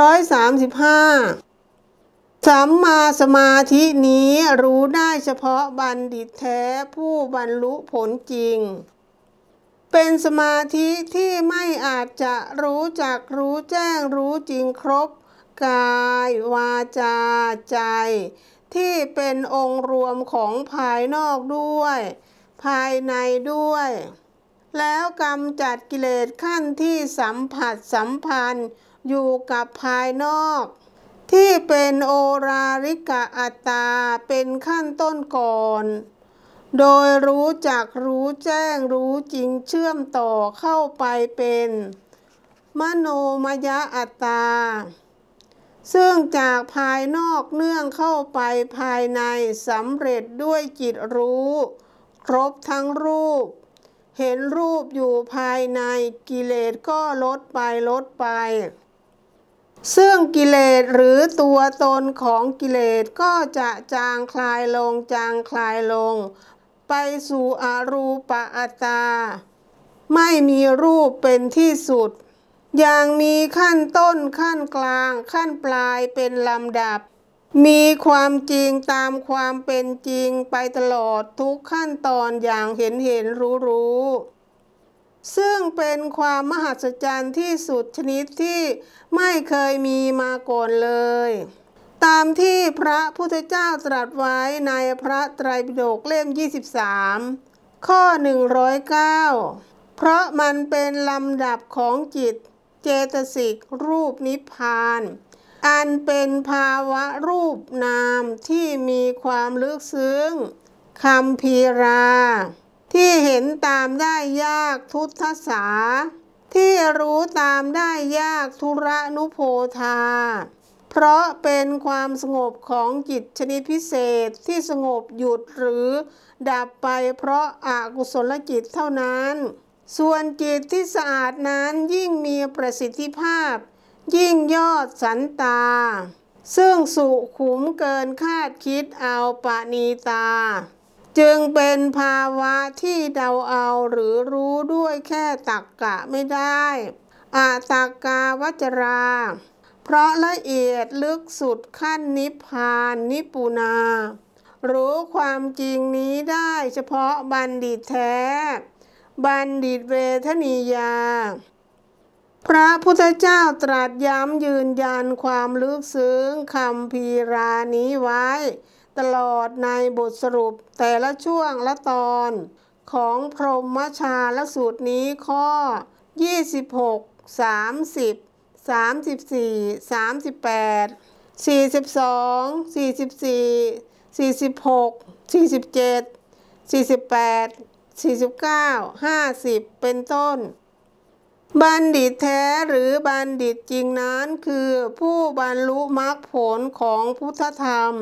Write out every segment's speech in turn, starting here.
ร้อยสามสิบห้าสัมมาสมาธินี้รู้ได้เฉพาะบัณฑิตแท้ผู้บรรลุผลจริง เป็นสมาธิที่ไม่อาจจะรู้จักรู้แจ้งรู้จริงครบ กาย วาจา ใจ ที่เป็นองค์รวมของภายนอกด้วย ภายในด้วย แล้วกำจัดกิเลสขั้นที่สัมผัสสัมพันธ์ อยู่กับภายนอก ที่เป็นโอราริกะอัตตาเป็นขั้นต้นก่อน โดยรู้จักรู้แจ้งรู้จริงเชื่อมต่อเข้าไปเป็น มโนมยะอัตตา ซึ่งจากภายนอกเนื่องเข้าไปภายในสำเร็จด้วยจิตรู้ ครบทั้งรูปเห็นรูปอยู่ภายในกิเลสก็ลดไปลดไป ซึ่งกิเลสหรือตัวตนของกิเลสก็จะจางคลายลงจางคลายลง ไปสู่อรูปอัตตา ไม่มีรูปเป็นที่สุด อย่างมีขั้นต้นขั้นกลางขั้นปลายเป็นลำดับ มีความจริงตามความเป็นจริงไปตลอดทุกขั้นตอนอย่างเห็นเห็นรู้รู้ ซึ่งเป็นความมหัศจรรย์ที่สุดชนิดที่ไม่เคยมีมาก่อนเลย ตามที่พระพุทธเจ้าตรัสไว้ในพระไตรปิฎกเล่ม 23 ข้อ 109 เพราะมันเป็นลำดับของจิตเจตสิกรูปนิพพาน อันเป็นภาวะรูปนามที่มีความลึกซึ้งคำพีรา ที่เห็นตามได้ยากทุตทสา ที่รู้ตามได้ยากทุระนุโพธา เพราะเป็นความสงบของจิตชนิดพิเศษที่สงบหยุดหรือดับไปเพราะอากุศลจิตเท่านั้น ส่วนจิตที่สะอาดนั้นยิ่งมีประสิทธิภาพ ยิ่งยอดสันตา ซึ่งสุขุมเกินคาดคิดเอาปานีตา จึงเป็นภาวะที่เดาเอาหรือรู้ด้วยแค่ตักกะไม่ได้อาตักกาวัจรา เพราะละเอียดลึกสุดขั้นนิพพานนิปุนา รู้ความจริงนี้ได้เฉพาะบัณฑิตแท้ บัณฑิตเวทนียา พระพุทธเจ้าตรัสย้ำยืนยันความลึกซึ้งคำพีรานี้ไว้ ตลอดในบทสรุปแต่ละช่วงละตอน ของพรหมชาลสูตรนี้ข้อ 26 30 34 38 42 44 46 47 48 49 50 เป็นต้น บัณฑิตแท้หรือบัณฑิตจริงนั้นคือผู้บรรลุมรรคผลของพุทธธรรม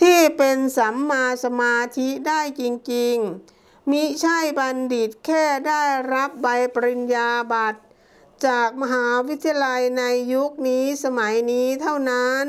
ที่เป็นสัมมาสมาธิได้จริงๆ มิใช่บัณฑิตแค่ได้รับใบปริญญาบัตร จากมหาวิทยาลัยในยุคนี้สมัยนี้เท่านั้น